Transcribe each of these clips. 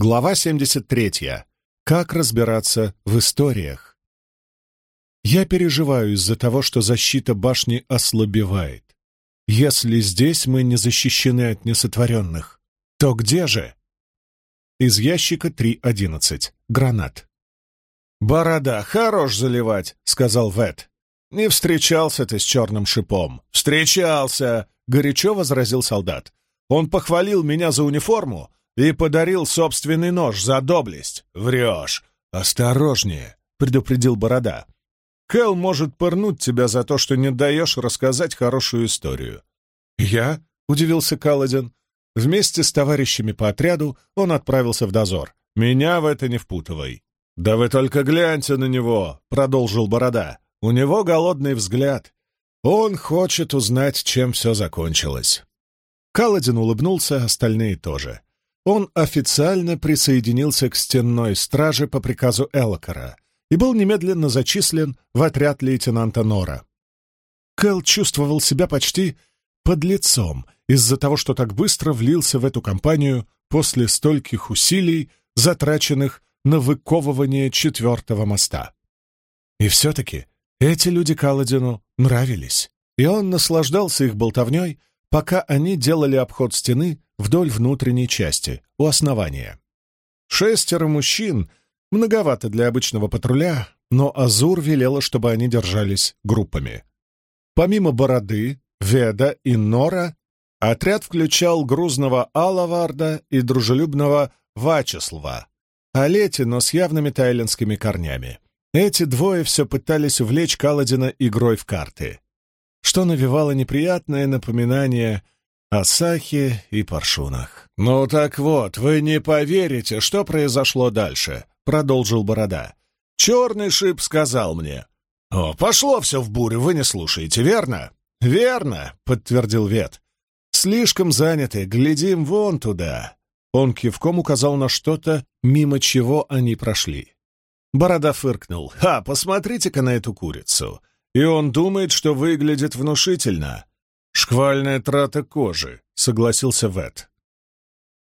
Глава 73. Как разбираться в историях? Я переживаю из-за того, что защита башни ослабевает. Если здесь мы не защищены от несотворенных, то где же? Из ящика 3.11. Гранат. «Борода, хорош заливать», — сказал Вет. «Не встречался ты с черным шипом». «Встречался», — горячо возразил солдат. «Он похвалил меня за униформу, и подарил собственный нож за доблесть. Врешь. Осторожнее, предупредил Борода. Кэл может пырнуть тебя за то, что не даешь рассказать хорошую историю. Я? удивился Каладин. Вместе с товарищами по отряду он отправился в дозор. Меня в это не впутывай. Да вы только гляньте на него, продолжил Борода. У него голодный взгляд. Он хочет узнать, чем все закончилось. Каладин улыбнулся, остальные тоже он официально присоединился к стенной страже по приказу Элокара и был немедленно зачислен в отряд лейтенанта Нора. Кэл чувствовал себя почти под лицом из-за того, что так быстро влился в эту компанию после стольких усилий, затраченных на выковывание четвертого моста. И все-таки эти люди Каладину нравились, и он наслаждался их болтовней, пока они делали обход стены вдоль внутренней части, у основания. Шестеро мужчин — многовато для обычного патруля, но Азур велела, чтобы они держались группами. Помимо Бороды, Веда и Нора, отряд включал грузного Алаварда и дружелюбного Вачеслава, Олети, но с явными тайлинскими корнями. Эти двое все пытались увлечь Каладина игрой в карты, что навевало неприятное напоминание — о Сахе и Паршунах. «Ну так вот, вы не поверите, что произошло дальше», — продолжил Борода. «Черный шип сказал мне». «О, пошло все в бурю, вы не слушаете, верно?» «Верно», — подтвердил Вет. «Слишком заняты, глядим вон туда». Он кивком указал на что-то, мимо чего они прошли. Борода фыркнул. «Ха, посмотрите-ка на эту курицу!» И он думает, что выглядит внушительно. «Шквальная трата кожи», — согласился Вет.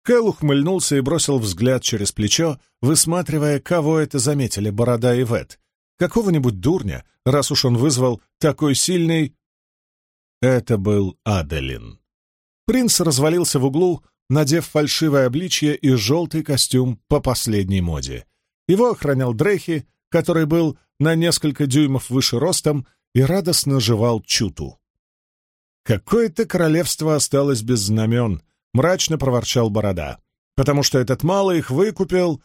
Кэл ухмыльнулся и бросил взгляд через плечо, высматривая, кого это заметили Борода и Вет. Какого-нибудь дурня, раз уж он вызвал такой сильный... Это был Аделин. Принц развалился в углу, надев фальшивое обличье и желтый костюм по последней моде. Его охранял Дрехи, который был на несколько дюймов выше ростом и радостно жевал чуту. «Какое-то королевство осталось без знамен», — мрачно проворчал Борода, «потому что этот малый их выкупил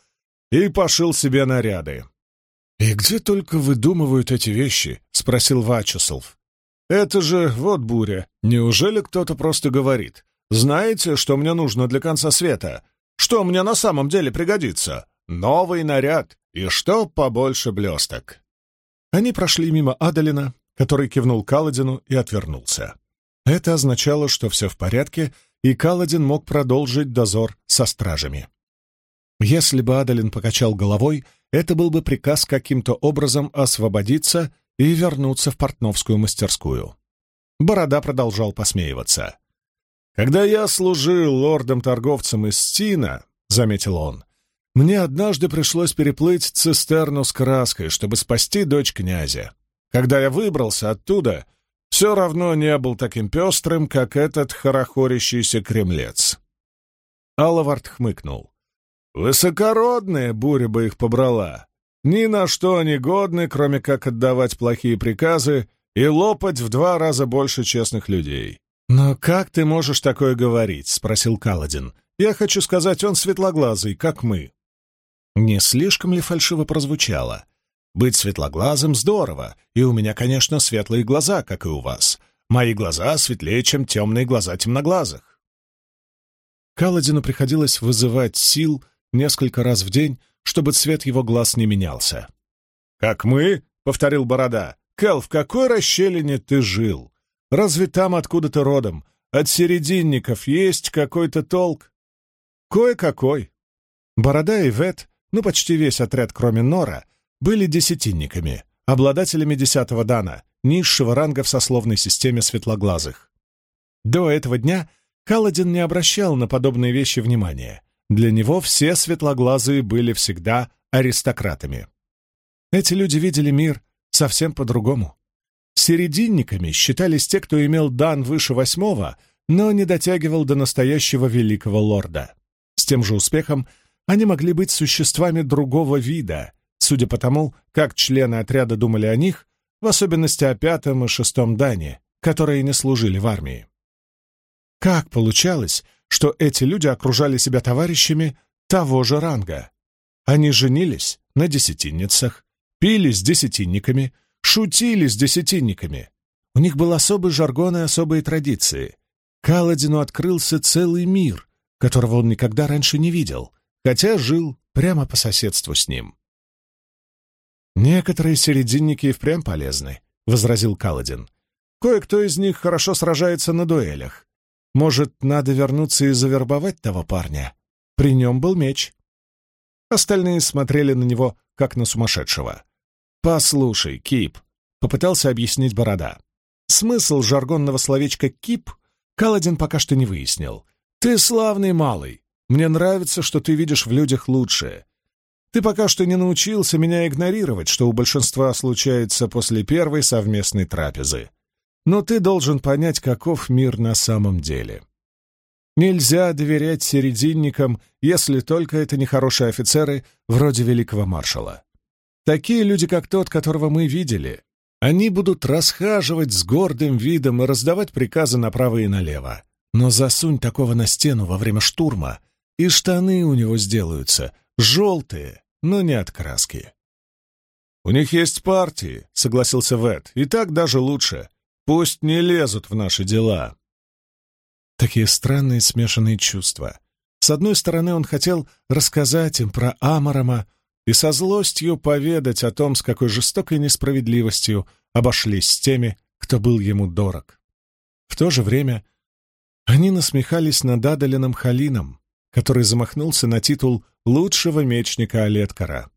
и пошил себе наряды». «И где только выдумывают эти вещи?» — спросил Вачеслав. «Это же вот буря. Неужели кто-то просто говорит? Знаете, что мне нужно для конца света? Что мне на самом деле пригодится? Новый наряд и что побольше блесток». Они прошли мимо Адалина, который кивнул Каладину и отвернулся. Это означало, что все в порядке, и Каладин мог продолжить дозор со стражами. Если бы Адалин покачал головой, это был бы приказ каким-то образом освободиться и вернуться в портновскую мастерскую. Борода продолжал посмеиваться. «Когда я служил лордом-торговцем из Стина, — заметил он, — мне однажды пришлось переплыть цистерну с краской, чтобы спасти дочь князя. Когда я выбрался оттуда, — все равно не был таким пестрым, как этот хорохорящийся кремлец. Аллавард хмыкнул. «Высокородная буря бы их побрала. Ни на что они годны, кроме как отдавать плохие приказы и лопать в два раза больше честных людей». «Но как ты можешь такое говорить?» — спросил Каладин. «Я хочу сказать, он светлоглазый, как мы». Не слишком ли фальшиво прозвучало? Быть светлоглазым здорово, и у меня, конечно, светлые глаза, как и у вас. Мои глаза светлее, чем темные глаза темноглазых. Каладину приходилось вызывать сил несколько раз в день, чтобы цвет его глаз не менялся. «Как мы?» — повторил Борода. «Кэл, в какой расщелине ты жил? Разве там, откуда ты родом, от серединников есть какой-то толк?» «Кое-какой». Борода и Вет, ну почти весь отряд, кроме Нора, были десятинниками, обладателями десятого дана, низшего ранга в сословной системе светлоглазых. До этого дня Каладин не обращал на подобные вещи внимания, Для него все светлоглазые были всегда аристократами. Эти люди видели мир совсем по-другому. Серединниками считались те, кто имел дан выше восьмого, но не дотягивал до настоящего великого лорда. С тем же успехом они могли быть существами другого вида, судя по тому, как члены отряда думали о них, в особенности о пятом и шестом дане, которые не служили в армии. Как получалось, что эти люди окружали себя товарищами того же ранга? Они женились на десятинницах, пили с десятинниками, шутили с десятинниками. У них был особый жаргон и особые традиции. Каладину открылся целый мир, которого он никогда раньше не видел, хотя жил прямо по соседству с ним. «Некоторые серединники и впрямь полезны», — возразил Каладин. «Кое-кто из них хорошо сражается на дуэлях. Может, надо вернуться и завербовать того парня? При нем был меч». Остальные смотрели на него, как на сумасшедшего. «Послушай, Кип», — попытался объяснить Борода. Смысл жаргонного словечка «кип» Каладин пока что не выяснил. «Ты славный малый. Мне нравится, что ты видишь в людях лучшее. Ты пока что не научился меня игнорировать, что у большинства случается после первой совместной трапезы. Но ты должен понять, каков мир на самом деле. Нельзя доверять серединникам, если только это не хорошие офицеры вроде великого маршала. Такие люди, как тот, которого мы видели, они будут расхаживать с гордым видом и раздавать приказы направо и налево. Но засунь такого на стену во время штурма, и штаны у него сделаются желтые, но не от краски. «У них есть партии», — согласился Вэт, — «и так даже лучше. Пусть не лезут в наши дела». Такие странные смешанные чувства. С одной стороны, он хотел рассказать им про Амарама и со злостью поведать о том, с какой жестокой несправедливостью обошлись с теми, кто был ему дорог. В то же время они насмехались над Адалином Халином, который замахнулся на титул лучшего мечника Олеткара.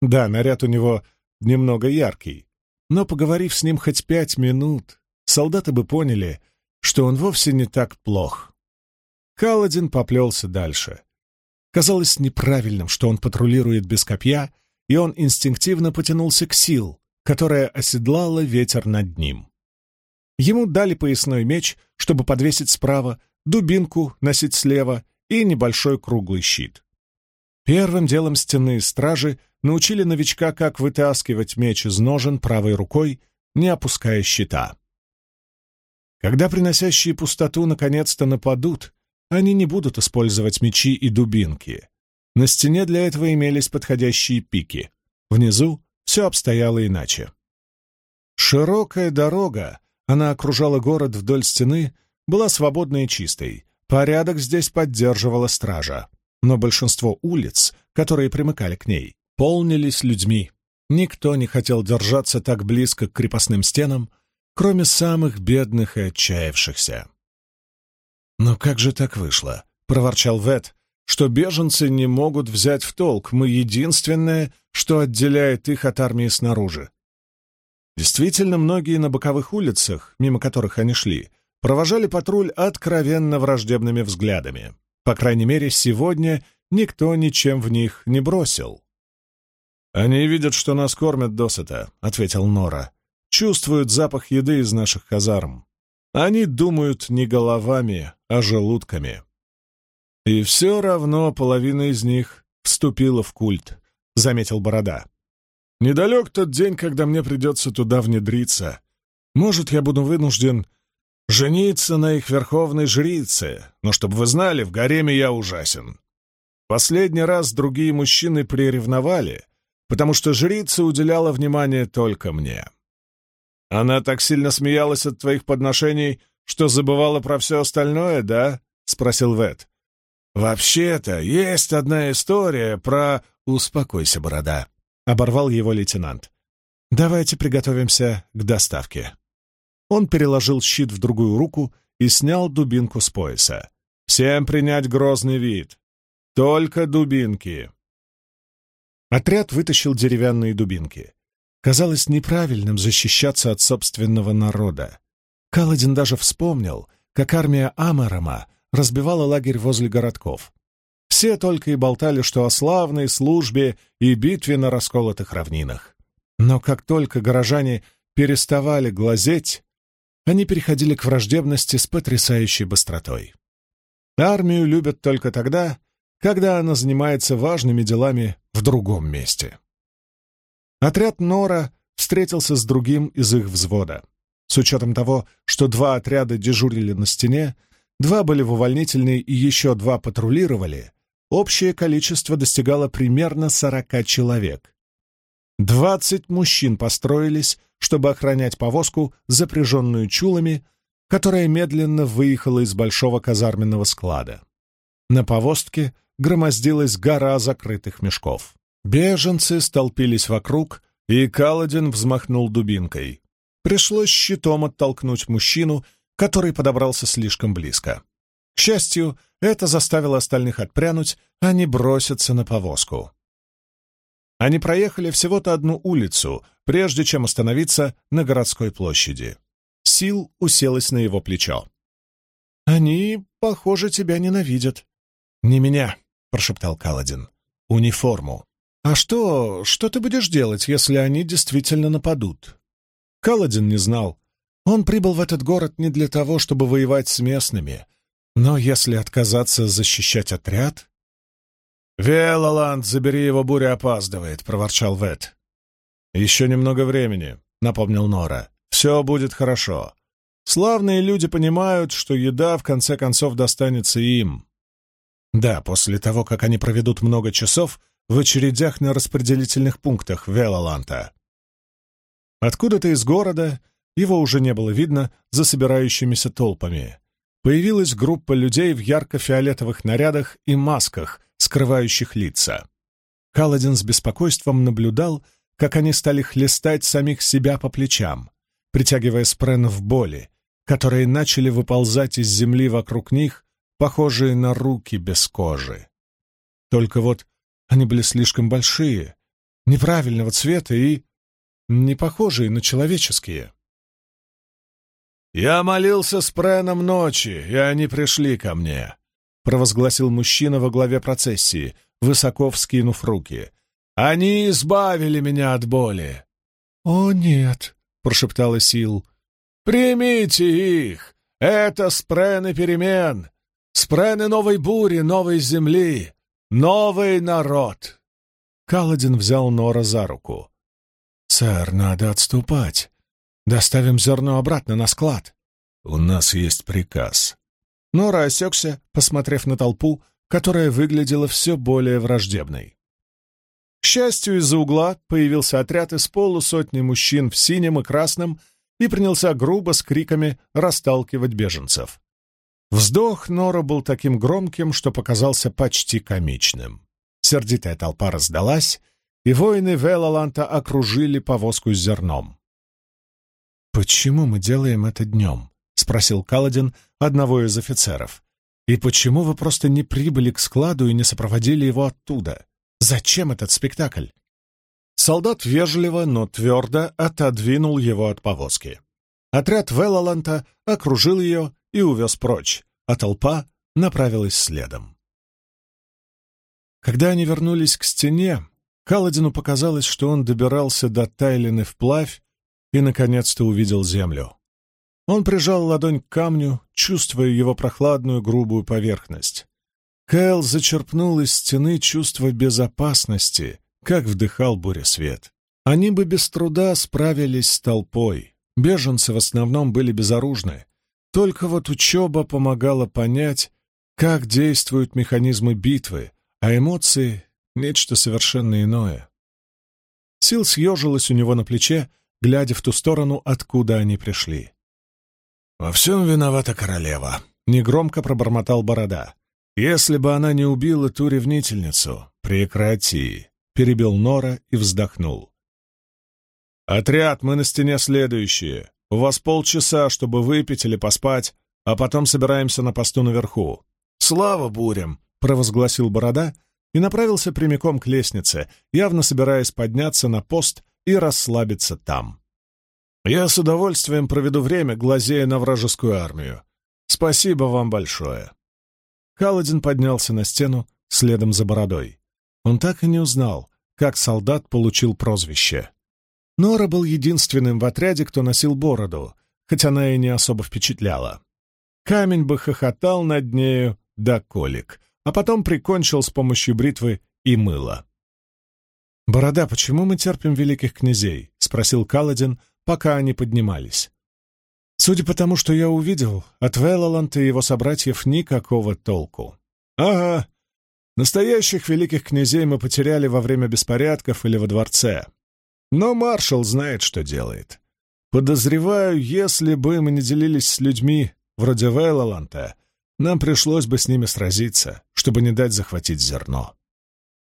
Да, наряд у него немного яркий, но, поговорив с ним хоть пять минут, солдаты бы поняли, что он вовсе не так плох. Каладин поплелся дальше. Казалось неправильным, что он патрулирует без копья, и он инстинктивно потянулся к сил, которая оседлала ветер над ним. Ему дали поясной меч, чтобы подвесить справа, дубинку носить слева и небольшой круглый щит. Первым делом стенные стражи научили новичка, как вытаскивать меч из ножен правой рукой, не опуская щита. Когда приносящие пустоту наконец-то нападут, они не будут использовать мечи и дубинки. На стене для этого имелись подходящие пики. Внизу все обстояло иначе. Широкая дорога, она окружала город вдоль стены, была свободной и чистой. Порядок здесь поддерживала стража но большинство улиц, которые примыкали к ней, полнились людьми. Никто не хотел держаться так близко к крепостным стенам, кроме самых бедных и отчаявшихся. «Но как же так вышло?» — проворчал Вет, что беженцы не могут взять в толк, мы единственное, что отделяет их от армии снаружи. Действительно, многие на боковых улицах, мимо которых они шли, провожали патруль откровенно враждебными взглядами. По крайней мере, сегодня никто ничем в них не бросил. «Они видят, что нас кормят досыта», — ответил Нора. «Чувствуют запах еды из наших казарм. Они думают не головами, а желудками. И все равно половина из них вступила в культ», — заметил Борода. «Недалек тот день, когда мне придется туда внедриться. Может, я буду вынужден жениться на их верховной жрице, но чтобы вы знали, в гареме я ужасен. Последний раз другие мужчины приревновали, потому что жрица уделяла внимание только мне. Она так сильно смеялась от твоих подношений, что забывала про все остальное, да? — спросил Вет. «Вообще-то есть одна история про...» «Успокойся, борода», — оборвал его лейтенант. «Давайте приготовимся к доставке». Он переложил щит в другую руку и снял дубинку с пояса. «Всем принять грозный вид! Только дубинки!» Отряд вытащил деревянные дубинки. Казалось неправильным защищаться от собственного народа. Каладин даже вспомнил, как армия Амарама разбивала лагерь возле городков. Все только и болтали, что о славной службе и битве на расколотых равнинах. Но как только горожане переставали глазеть, они переходили к враждебности с потрясающей быстротой. Армию любят только тогда, когда она занимается важными делами в другом месте. Отряд Нора встретился с другим из их взвода. С учетом того, что два отряда дежурили на стене, два были в увольнительной и еще два патрулировали, общее количество достигало примерно сорока человек. Двадцать мужчин построились, чтобы охранять повозку, запряженную чулами, которая медленно выехала из большого казарменного склада. На повозке громоздилась гора закрытых мешков. Беженцы столпились вокруг, и Каладин взмахнул дубинкой. Пришлось щитом оттолкнуть мужчину, который подобрался слишком близко. К счастью, это заставило остальных отпрянуть, а не броситься на повозку. Они проехали всего-то одну улицу, прежде чем остановиться на городской площади. Сил уселась на его плечо. «Они, похоже, тебя ненавидят». «Не меня», — прошептал Каладин. «Униформу». «А что, что ты будешь делать, если они действительно нападут?» Каладин не знал. Он прибыл в этот город не для того, чтобы воевать с местными. Но если отказаться защищать отряд... «Велоланд, забери его, буря опаздывает», — проворчал Вет. «Еще немного времени», — напомнил Нора. «Все будет хорошо. Славные люди понимают, что еда в конце концов достанется им». Да, после того, как они проведут много часов в очередях на распределительных пунктах Велоланта. Откуда-то из города, его уже не было видно за собирающимися толпами, появилась группа людей в ярко-фиолетовых нарядах и масках, скрывающих лица. Каладин с беспокойством наблюдал, как они стали хлестать самих себя по плечам, притягивая спрен в боли, которые начали выползать из земли вокруг них, похожие на руки без кожи. Только вот они были слишком большие, неправильного цвета и не похожие на человеческие. «Я молился с Преном ночи, и они пришли ко мне», — провозгласил мужчина во главе процессии, высоко вскинув руки. «Они избавили меня от боли». «О, нет», — прошептала Сил. «Примите их! Это спрены перемен, спрены новой бури, новой земли, новый народ!» Каладин взял Нора за руку. «Сэр, надо отступать. Доставим зерно обратно на склад. У нас есть приказ. Нора осекся, посмотрев на толпу, которая выглядела все более враждебной. К счастью, из-за угла появился отряд из полусотни мужчин в синем и красном и принялся грубо с криками расталкивать беженцев. Вздох Нора был таким громким, что показался почти комичным. Сердитая толпа раздалась, и воины Велоланта окружили повозку с зерном. «Почему мы делаем это днем?» — спросил Каладин одного из офицеров. «И почему вы просто не прибыли к складу и не сопроводили его оттуда? Зачем этот спектакль?» Солдат вежливо, но твердо отодвинул его от повозки. Отряд Велоланта окружил ее и увез прочь, а толпа направилась следом. Когда они вернулись к стене, Каладину показалось, что он добирался до Тайлины вплавь и, наконец-то, увидел землю. Он прижал ладонь к камню, чувствуя его прохладную грубую поверхность. Кэл зачерпнул из стены чувство безопасности, как вдыхал буресвет. Они бы без труда справились с толпой. Беженцы в основном были безоружны. Только вот учеба помогала понять, как действуют механизмы битвы, а эмоции — нечто совершенно иное. Сил съежилась у него на плече, глядя в ту сторону, откуда они пришли. «Во всем виновата королева», — негромко пробормотал Борода. «Если бы она не убила ту ревнительницу, прекрати», — перебил Нора и вздохнул. «Отряд, мы на стене следующие. У вас полчаса, чтобы выпить или поспать, а потом собираемся на посту наверху». «Слава бурям!» — провозгласил Борода и направился прямиком к лестнице, явно собираясь подняться на пост и расслабиться там. Я с удовольствием проведу время, глазея на вражескую армию. Спасибо вам большое. Каладин поднялся на стену, следом за бородой. Он так и не узнал, как солдат получил прозвище. Нора был единственным в отряде, кто носил бороду, хотя она и не особо впечатляла. Камень бы хохотал над нею до колик, а потом прикончил с помощью бритвы и мыла. «Борода, почему мы терпим великих князей?» — спросил Каладин, пока они поднимались. «Судя по тому, что я увидел, от Веллаланд и его собратьев никакого толку». «Ага, настоящих великих князей мы потеряли во время беспорядков или во дворце. Но маршал знает, что делает. Подозреваю, если бы мы не делились с людьми вроде Веллаланта, нам пришлось бы с ними сразиться, чтобы не дать захватить зерно.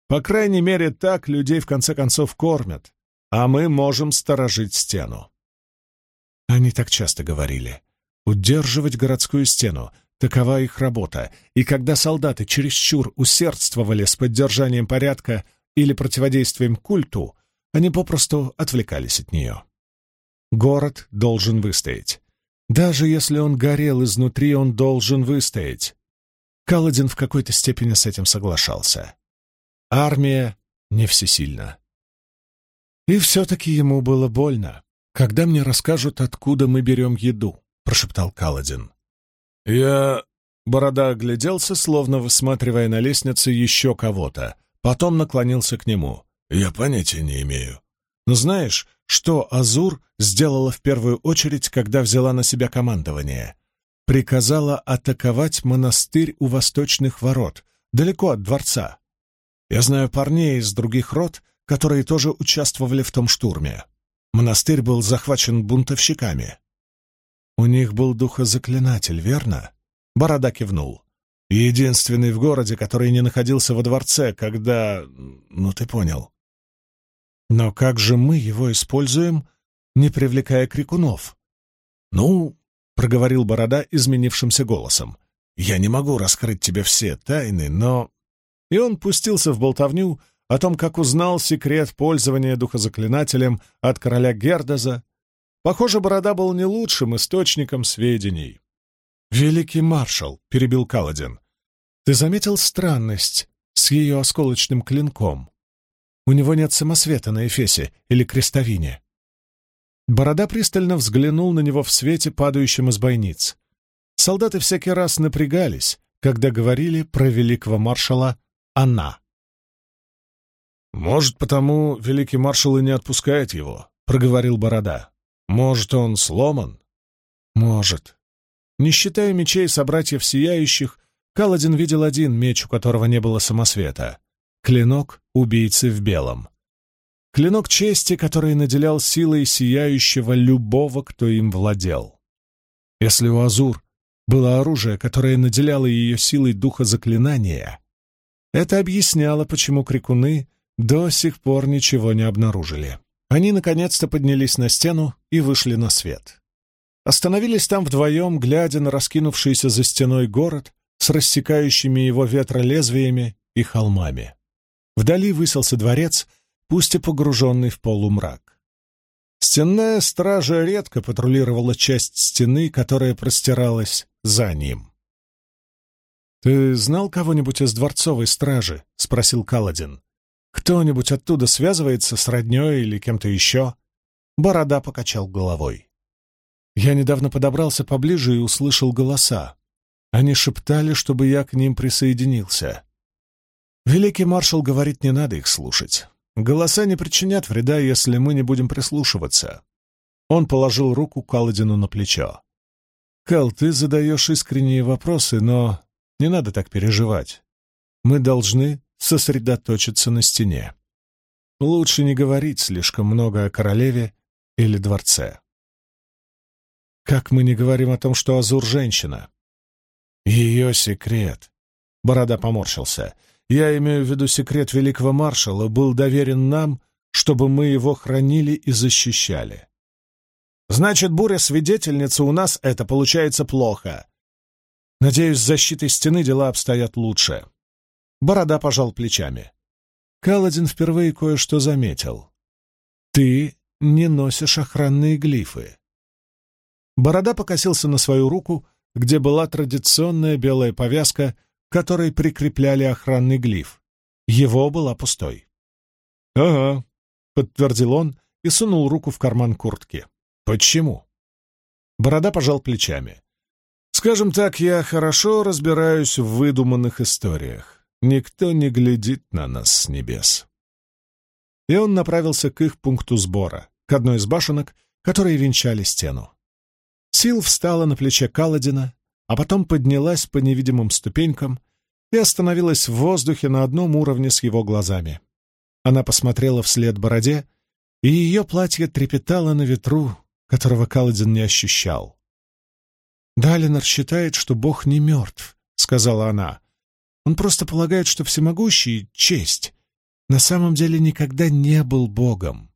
По крайней мере, так людей в конце концов кормят, а мы можем сторожить стену. Они так часто говорили. Удерживать городскую стену — такова их работа, и когда солдаты чересчур усердствовали с поддержанием порядка или противодействием культу, они попросту отвлекались от нее. Город должен выстоять. Даже если он горел изнутри, он должен выстоять. Каладин в какой-то степени с этим соглашался. Армия не всесильна. И все-таки ему было больно. «Когда мне расскажут, откуда мы берем еду?» — прошептал Каладин. «Я...» — Борода огляделся, словно высматривая на лестнице еще кого-то. Потом наклонился к нему. «Я понятия не имею. Но знаешь, что Азур сделала в первую очередь, когда взяла на себя командование? Приказала атаковать монастырь у восточных ворот, далеко от дворца. Я знаю парней из других род, которые тоже участвовали в том штурме. Монастырь был захвачен бунтовщиками. У них был духозаклинатель, верно? Борода кивнул. Единственный в городе, который не находился во дворце, когда... Ну, ты понял. Но как же мы его используем, не привлекая крикунов? Ну, — проговорил Борода изменившимся голосом, — я не могу раскрыть тебе все тайны, но... И он пустился в болтовню, о том, как узнал секрет пользования духозаклинателем от короля Гердоза. Похоже, Борода был не лучшим источником сведений. «Великий маршал», — перебил Каладин, — «ты заметил странность с ее осколочным клинком? У него нет самосвета на Эфесе или крестовине». Борода пристально взглянул на него в свете, падающем из бойниц. Солдаты всякий раз напрягались, когда говорили про великого маршала «она». «Может, потому великий маршал и не отпускает его», — проговорил Борода. «Может, он сломан?» «Может». Не считая мечей собратьев Сияющих, Каладин видел один меч, у которого не было самосвета. Клинок убийцы в белом. Клинок чести, который наделял силой Сияющего любого, кто им владел. Если у Азур было оружие, которое наделяло ее силой духа заклинания, это объясняло, почему крикуны до сих пор ничего не обнаружили. Они наконец-то поднялись на стену и вышли на свет. Остановились там вдвоем, глядя на раскинувшийся за стеной город с рассекающими его ветролезвиями и холмами. Вдали высился дворец, пусть и погруженный в полумрак. Стенная стража редко патрулировала часть стены, которая простиралась за ним. «Ты знал кого-нибудь из дворцовой стражи?» — спросил Каладин. Кто-нибудь оттуда связывается с роднёй или кем-то еще?» Борода покачал головой. Я недавно подобрался поближе и услышал голоса. Они шептали, чтобы я к ним присоединился. Великий маршал говорит, не надо их слушать. Голоса не причинят вреда, если мы не будем прислушиваться. Он положил руку Каладину на плечо. «Кал, ты задаешь искренние вопросы, но не надо так переживать. Мы должны сосредоточиться на стене. Лучше не говорить слишком много о королеве или дворце. Как мы не говорим о том, что Азур — женщина? Ее секрет. Борода поморщился. Я имею в виду секрет великого маршала, был доверен нам, чтобы мы его хранили и защищали. Значит, буря-свидетельница у нас это получается плохо. Надеюсь, с защитой стены дела обстоят лучше. Борода пожал плечами. Каладин впервые кое-что заметил. «Ты не носишь охранные глифы». Борода покосился на свою руку, где была традиционная белая повязка, которой прикрепляли охранный глиф. Его была пустой. «Ага», — подтвердил он и сунул руку в карман куртки. «Почему?» Борода пожал плечами. «Скажем так, я хорошо разбираюсь в выдуманных историях. Никто не глядит на нас с небес». И он направился к их пункту сбора, к одной из башенок, которые венчали стену. Сил встала на плече Каладина, а потом поднялась по невидимым ступенькам и остановилась в воздухе на одном уровне с его глазами. Она посмотрела вслед бороде, и ее платье трепетало на ветру, которого Каладин не ощущал. «Далинор считает, что Бог не мертв», — сказала она. «Он просто полагает, что всемогущий — честь. На самом деле никогда не был Богом».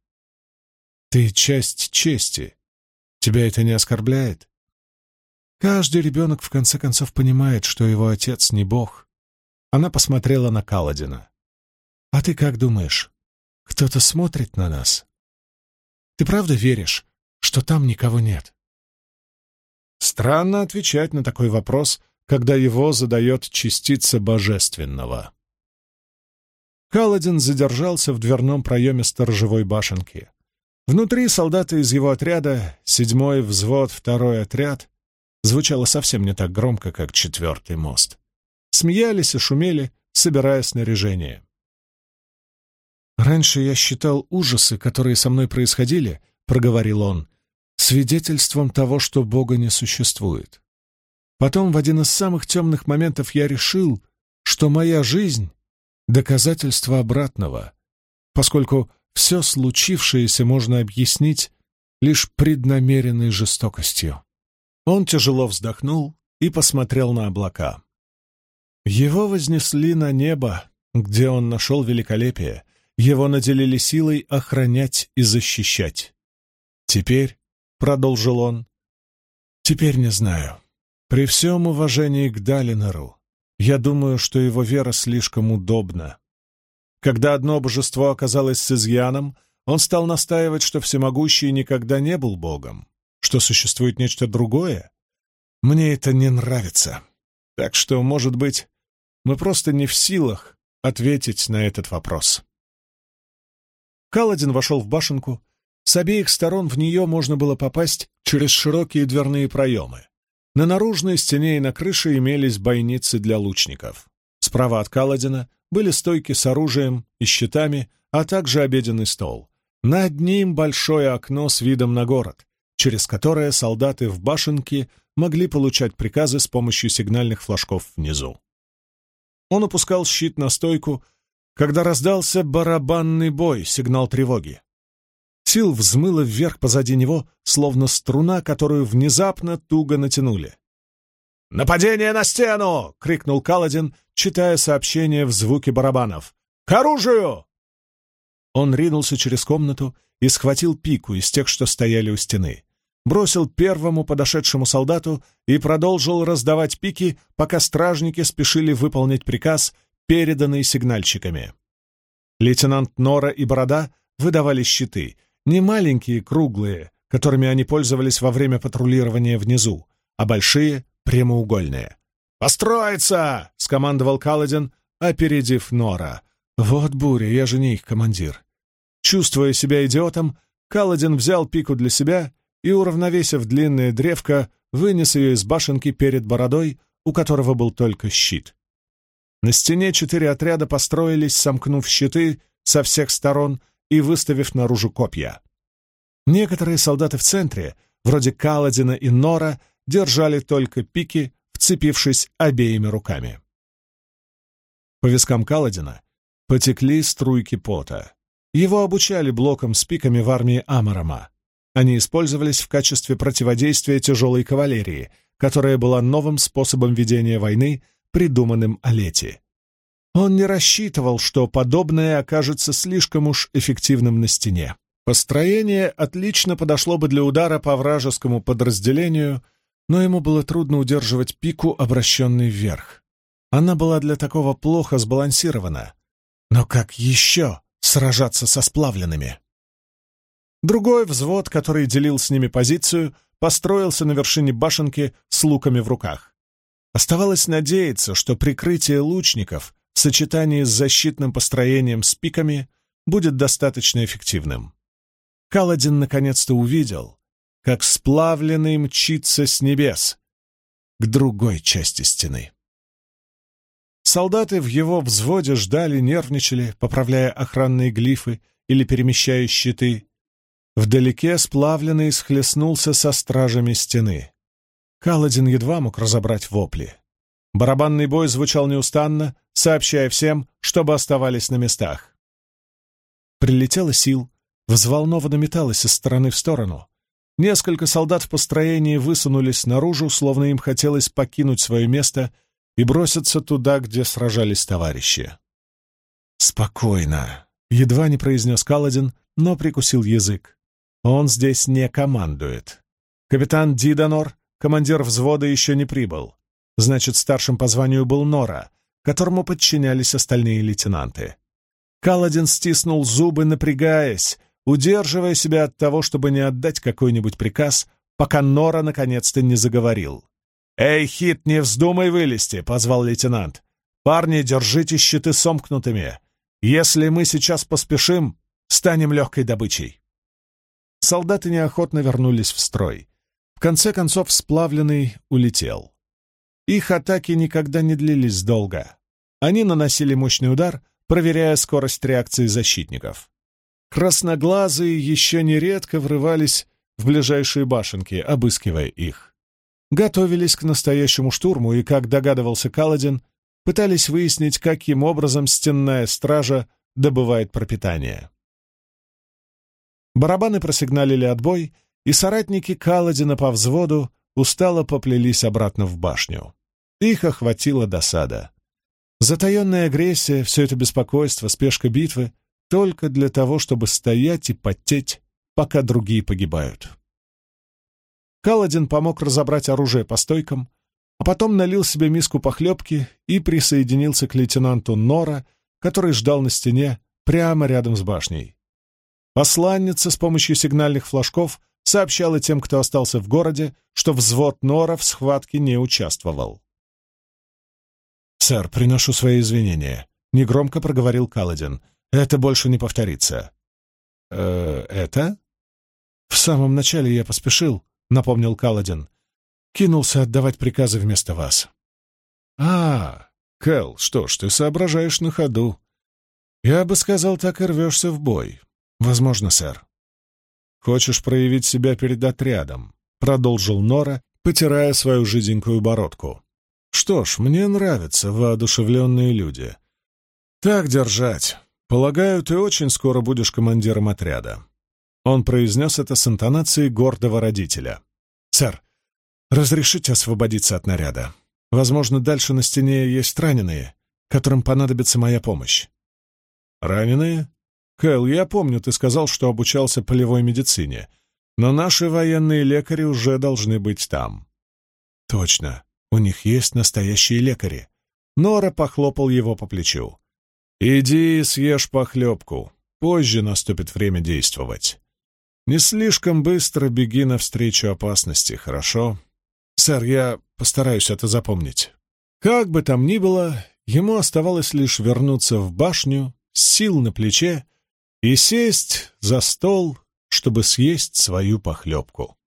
«Ты часть чести. Тебя это не оскорбляет?» Каждый ребенок в конце концов понимает, что его отец не Бог. Она посмотрела на Каладина. «А ты как думаешь, кто-то смотрит на нас? Ты правда веришь, что там никого нет?» Странно отвечать на такой вопрос, когда его задает частица божественного. Каладин задержался в дверном проеме сторожевой башенки. Внутри солдаты из его отряда, седьмой взвод, второй отряд, звучало совсем не так громко, как четвертый мост. Смеялись и шумели, собирая снаряжение. «Раньше я считал ужасы, которые со мной происходили, — проговорил он, — свидетельством того, что Бога не существует. Потом, в один из самых темных моментов, я решил, что моя жизнь — доказательство обратного, поскольку все случившееся можно объяснить лишь преднамеренной жестокостью. Он тяжело вздохнул и посмотрел на облака. Его вознесли на небо, где он нашел великолепие, его наделили силой охранять и защищать. Теперь, — продолжил он, — теперь не знаю. При всем уважении к Далинору, я думаю, что его вера слишком удобна. Когда одно божество оказалось с изъяном, он стал настаивать, что всемогущий никогда не был богом, что существует нечто другое. Мне это не нравится. Так что, может быть, мы просто не в силах ответить на этот вопрос. Каладин вошел в башенку. С обеих сторон в нее можно было попасть через широкие дверные проемы. На наружной стене и на крыше имелись бойницы для лучников. Справа от Каладина были стойки с оружием и щитами, а также обеденный стол. Над ним большое окно с видом на город, через которое солдаты в башенке могли получать приказы с помощью сигнальных флажков внизу. Он опускал щит на стойку, когда раздался барабанный бой, сигнал тревоги. Сил взмыло вверх позади него, словно струна, которую внезапно туго натянули. «Нападение на стену!» — крикнул Каладин, читая сообщение в звуке барабанов. «К оружию!» Он ринулся через комнату и схватил пику из тех, что стояли у стены. Бросил первому подошедшему солдату и продолжил раздавать пики, пока стражники спешили выполнить приказ, переданный сигнальщиками. Лейтенант Нора и Борода выдавали щиты, не маленькие, круглые, которыми они пользовались во время патрулирования внизу, а большие, прямоугольные. «Построиться!» — скомандовал Каладин, опередив Нора. «Вот буря, я же не их командир». Чувствуя себя идиотом, Каладин взял пику для себя и, уравновесив длинное древко, вынес ее из башенки перед бородой, у которого был только щит. На стене четыре отряда построились, сомкнув щиты со всех сторон и выставив наружу копья. Некоторые солдаты в центре, вроде Каладина и Нора, держали только пики, вцепившись обеими руками. По вискам Каладина потекли струйки пота. Его обучали блоком с пиками в армии Амарама. Они использовались в качестве противодействия тяжелой кавалерии, которая была новым способом ведения войны — придуманным Олети. Он не рассчитывал, что подобное окажется слишком уж эффективным на стене. Построение отлично подошло бы для удара по вражескому подразделению, но ему было трудно удерживать пику, обращенной вверх. Она была для такого плохо сбалансирована. Но как еще сражаться со сплавленными? Другой взвод, который делил с ними позицию, построился на вершине башенки с луками в руках. Оставалось надеяться, что прикрытие лучников в сочетании с защитным построением с пиками будет достаточно эффективным. Каладин наконец-то увидел, как сплавленный мчится с небес к другой части стены. Солдаты в его взводе ждали, нервничали, поправляя охранные глифы или перемещая щиты. Вдалеке сплавленный схлестнулся со стражами стены. Каладин едва мог разобрать вопли. Барабанный бой звучал неустанно, сообщая всем, чтобы оставались на местах. Прилетела сил, взволнованно металась из стороны в сторону. Несколько солдат в построении высунулись наружу, словно им хотелось покинуть свое место и броситься туда, где сражались товарищи. «Спокойно», — едва не произнес Каладин, но прикусил язык. «Он здесь не командует. Капитан Диданор, командир взвода, еще не прибыл. Значит, старшим по званию был Нора, которому подчинялись остальные лейтенанты. Каладин стиснул зубы, напрягаясь, удерживая себя от того, чтобы не отдать какой-нибудь приказ, пока Нора наконец-то не заговорил. «Эй, Хит, не вздумай вылезти!» — позвал лейтенант. «Парни, держите щиты сомкнутыми. Если мы сейчас поспешим, станем легкой добычей». Солдаты неохотно вернулись в строй. В конце концов, сплавленный улетел. Их атаки никогда не длились долго. Они наносили мощный удар — проверяя скорость реакции защитников. Красноглазые еще нередко врывались в ближайшие башенки, обыскивая их. Готовились к настоящему штурму и, как догадывался Каладин, пытались выяснить, каким образом стенная стража добывает пропитание. Барабаны просигналили отбой, и соратники Каладина по взводу устало поплелись обратно в башню. Их охватила досада. Затаенная агрессия, все это беспокойство, спешка битвы — только для того, чтобы стоять и потеть, пока другие погибают. Каладин помог разобрать оружие по стойкам, а потом налил себе миску похлебки и присоединился к лейтенанту Нора, который ждал на стене прямо рядом с башней. Посланница с помощью сигнальных флажков сообщала тем, кто остался в городе, что взвод Нора в схватке не участвовал. «Сэр, приношу свои извинения», — негромко проговорил Каладин. «Это больше не повторится». «Э, это?» «В самом начале я поспешил», — напомнил Каладин. «Кинулся отдавать приказы вместо вас». «А, Кэл, что ж, ты соображаешь на ходу. Я бы сказал, так и рвешься в бой. Возможно, сэр». «Хочешь проявить себя перед отрядом?» — продолжил Нора, потирая свою жиденькую бородку. Что ж, мне нравятся воодушевленные люди. Так держать. Полагаю, ты очень скоро будешь командиром отряда. Он произнес это с интонацией гордого родителя. «Сэр, разрешите освободиться от наряда. Возможно, дальше на стене есть раненые, которым понадобится моя помощь». «Раненые? Кэл, я помню, ты сказал, что обучался полевой медицине, но наши военные лекари уже должны быть там». «Точно. У них есть настоящие лекари. Нора похлопал его по плечу. «Иди и съешь похлебку. Позже наступит время действовать. Не слишком быстро беги навстречу опасности, хорошо? Сэр, я постараюсь это запомнить». Как бы там ни было, ему оставалось лишь вернуться в башню, сил на плече и сесть за стол, чтобы съесть свою похлебку.